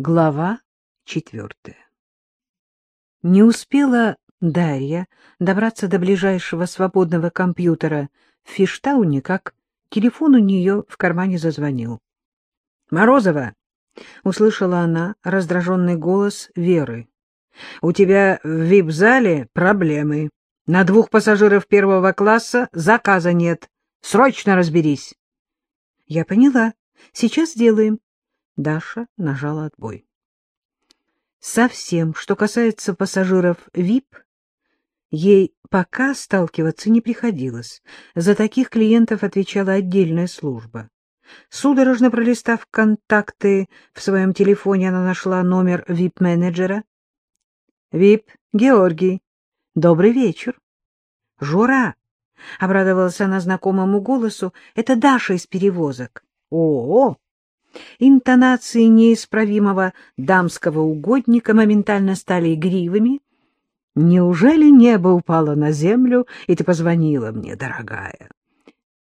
Глава четвертая Не успела Дарья добраться до ближайшего свободного компьютера в Фиштауне, как телефон у нее в кармане зазвонил. — Морозова! — услышала она раздраженный голос Веры. — У тебя в вип-зале проблемы. На двух пассажиров первого класса заказа нет. Срочно разберись. — Я поняла. Сейчас сделаем. Даша нажала отбой. Со всем, что касается пассажиров VIP, ей пока сталкиваться не приходилось. За таких клиентов отвечала отдельная служба. Судорожно пролистав контакты в своем телефоне, она нашла номер VIP-менеджера. VIP, Георгий. Добрый вечер. Жура, — обрадовалась она знакомому голосу, — это Даша из перевозок. О, -о, -о Интонации неисправимого дамского угодника моментально стали игривыми. «Неужели небо упало на землю, и ты позвонила мне, дорогая?»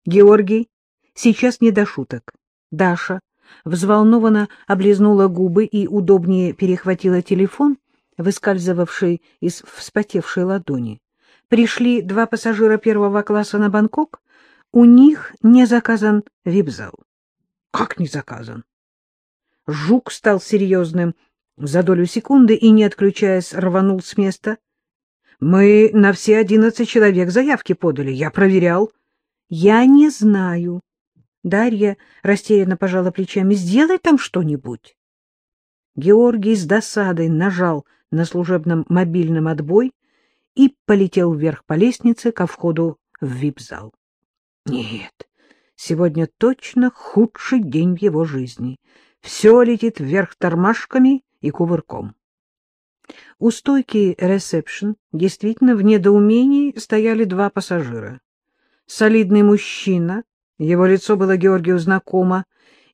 «Георгий, сейчас не до шуток». Даша взволнованно облизнула губы и удобнее перехватила телефон, выскальзывавший из вспотевшей ладони. Пришли два пассажира первого класса на Бангкок, у них не заказан вип-зал. Как не заказан? Жук стал серьезным за долю секунды и, не отключаясь, рванул с места. Мы на все одиннадцать человек заявки подали. Я проверял. Я не знаю. Дарья растерянно пожала плечами. Сделай там что-нибудь. Георгий с досадой нажал на служебном мобильном отбой и полетел вверх по лестнице ко входу в вип-зал. Нет, Сегодня точно худший день в его жизни. Все летит вверх тормашками и кувырком. У стойки ресепшн действительно в недоумении стояли два пассажира. Солидный мужчина, его лицо было Георгию знакомо,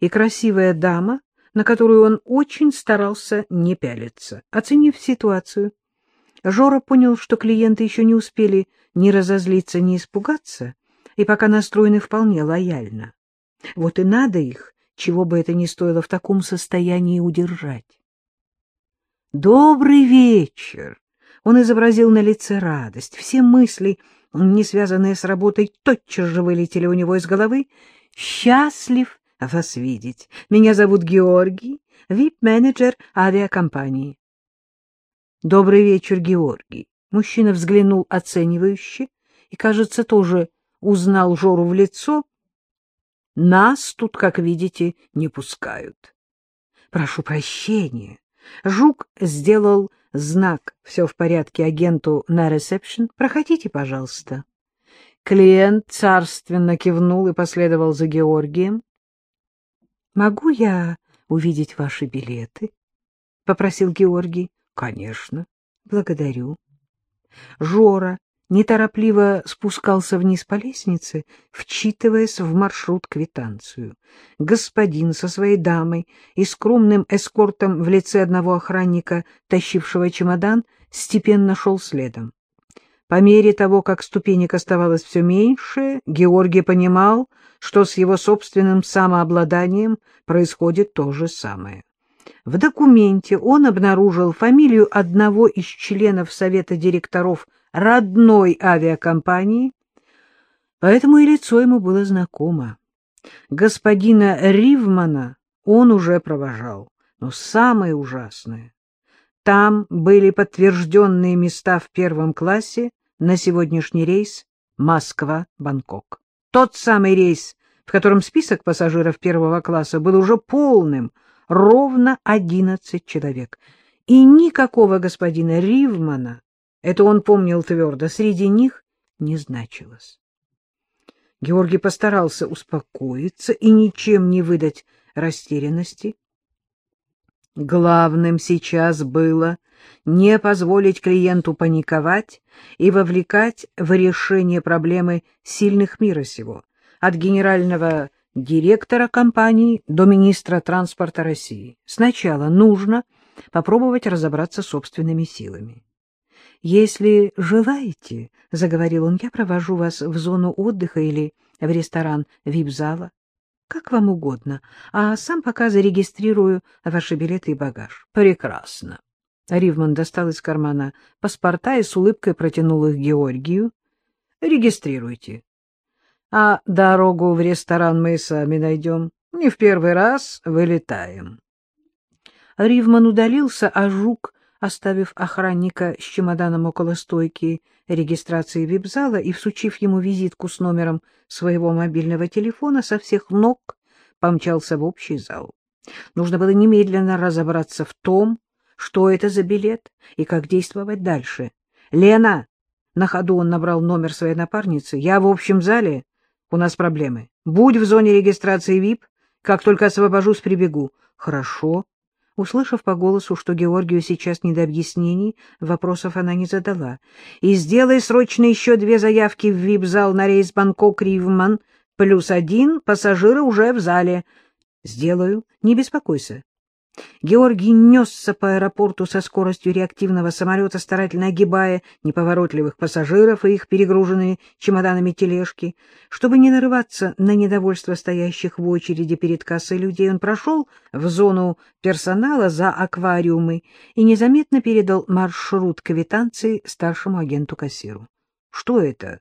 и красивая дама, на которую он очень старался не пялиться. Оценив ситуацию, Жора понял, что клиенты еще не успели ни разозлиться, ни испугаться, и пока настроены вполне лояльно. Вот и надо их, чего бы это ни стоило, в таком состоянии удержать. «Добрый вечер!» Он изобразил на лице радость. Все мысли, не связанные с работой, тотчас же вылетели у него из головы. «Счастлив вас видеть. Меня зовут Георгий, вип-менеджер авиакомпании». «Добрый вечер, Георгий». Мужчина взглянул оценивающе и, кажется, тоже узнал Жору в лицо. Нас тут, как видите, не пускают. Прошу прощения. Жук сделал знак «Все в порядке» агенту на ресепшн. Проходите, пожалуйста. Клиент царственно кивнул и последовал за Георгием. — Могу я увидеть ваши билеты? — попросил Георгий. — Конечно. — Благодарю. Жора неторопливо спускался вниз по лестнице, вчитываясь в маршрут-квитанцию. Господин со своей дамой и скромным эскортом в лице одного охранника, тащившего чемодан, степенно шел следом. По мере того, как ступенек оставалось все меньше, Георгий понимал, что с его собственным самообладанием происходит то же самое. В документе он обнаружил фамилию одного из членов Совета директоров родной авиакомпании, поэтому и лицо ему было знакомо. Господина Ривмана он уже провожал, но самое ужасное — там были подтвержденные места в первом классе на сегодняшний рейс Москва-Бангкок. Тот самый рейс, в котором список пассажиров первого класса был уже полным, ровно одиннадцать человек. И никакого господина Ривмана это он помнил твердо, среди них не значилось. Георгий постарался успокоиться и ничем не выдать растерянности. Главным сейчас было не позволить клиенту паниковать и вовлекать в решение проблемы сильных мира сего, от генерального директора компании до министра транспорта России. Сначала нужно попробовать разобраться собственными силами. Если желаете, — заговорил он, — я провожу вас в зону отдыха или в ресторан вип-зала. Как вам угодно, а сам пока зарегистрирую ваши билеты и багаж. Прекрасно. Ривман достал из кармана паспорта и с улыбкой протянул их Георгию. Регистрируйте. А дорогу в ресторан мы сами найдем. Не в первый раз вылетаем. Ривман удалился, а Жук, оставив охранника с чемоданом около стойки регистрации вип-зала и всучив ему визитку с номером своего мобильного телефона, со всех ног помчался в общий зал. Нужно было немедленно разобраться в том, что это за билет и как действовать дальше. «Лена!» — на ходу он набрал номер своей напарницы. «Я в общем зале. У нас проблемы. Будь в зоне регистрации ВИП. Как только освобожусь, прибегу». «Хорошо», Услышав по голосу, что Георгию сейчас не до объяснений, вопросов она не задала. «И сделай срочно еще две заявки в вип-зал на рейс Бангкок-Ривман, плюс один, пассажиры уже в зале». «Сделаю, не беспокойся. Георгий несся по аэропорту со скоростью реактивного самолета, старательно огибая неповоротливых пассажиров и их перегруженные чемоданами тележки. Чтобы не нарываться на недовольство стоящих в очереди перед кассой людей, он прошел в зону персонала за аквариумы и незаметно передал маршрут квитанции старшему агенту-кассиру. — Что это?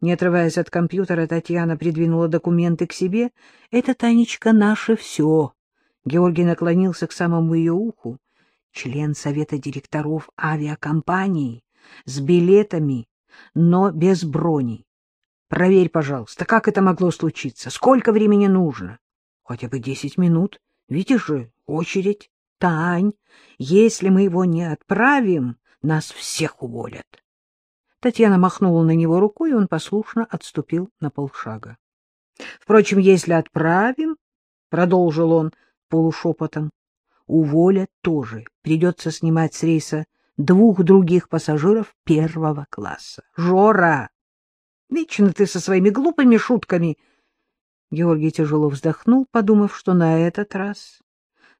Не отрываясь от компьютера, Татьяна придвинула документы к себе. — Это, Танечка, наше все. Георгий наклонился к самому ее уху. Член совета директоров авиакомпании с билетами, но без брони. Проверь, пожалуйста, как это могло случиться? Сколько времени нужно? Хотя бы десять минут. Видишь же, очередь. Тань, если мы его не отправим, нас всех уволят. Татьяна махнула на него рукой, и он послушно отступил на полшага. Впрочем, если отправим, — продолжил он, — полушепотом. Уволят тоже. Придется снимать с рейса двух других пассажиров первого класса. Жора! Вечно ты со своими глупыми шутками. Георгий тяжело вздохнул, подумав, что на этот раз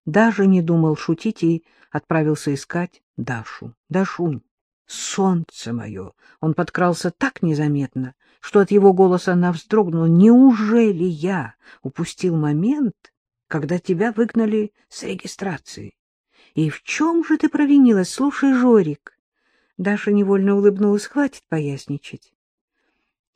даже не думал шутить и отправился искать Дашу. Дашунь, солнце мое! Он подкрался так незаметно, что от его голоса она вздрогнула. Неужели я упустил момент, когда тебя выгнали с регистрации. И в чем же ты провинилась? Слушай, Жорик. Даша невольно улыбнулась. Хватит поясничать.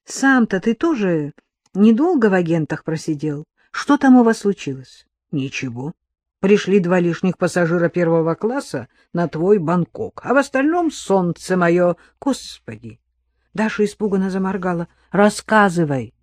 Сам-то ты тоже недолго в агентах просидел. Что там у вас случилось? Ничего. Пришли два лишних пассажира первого класса на твой Бангкок, а в остальном солнце мое. Господи! Даша испуганно заморгала. Рассказывай.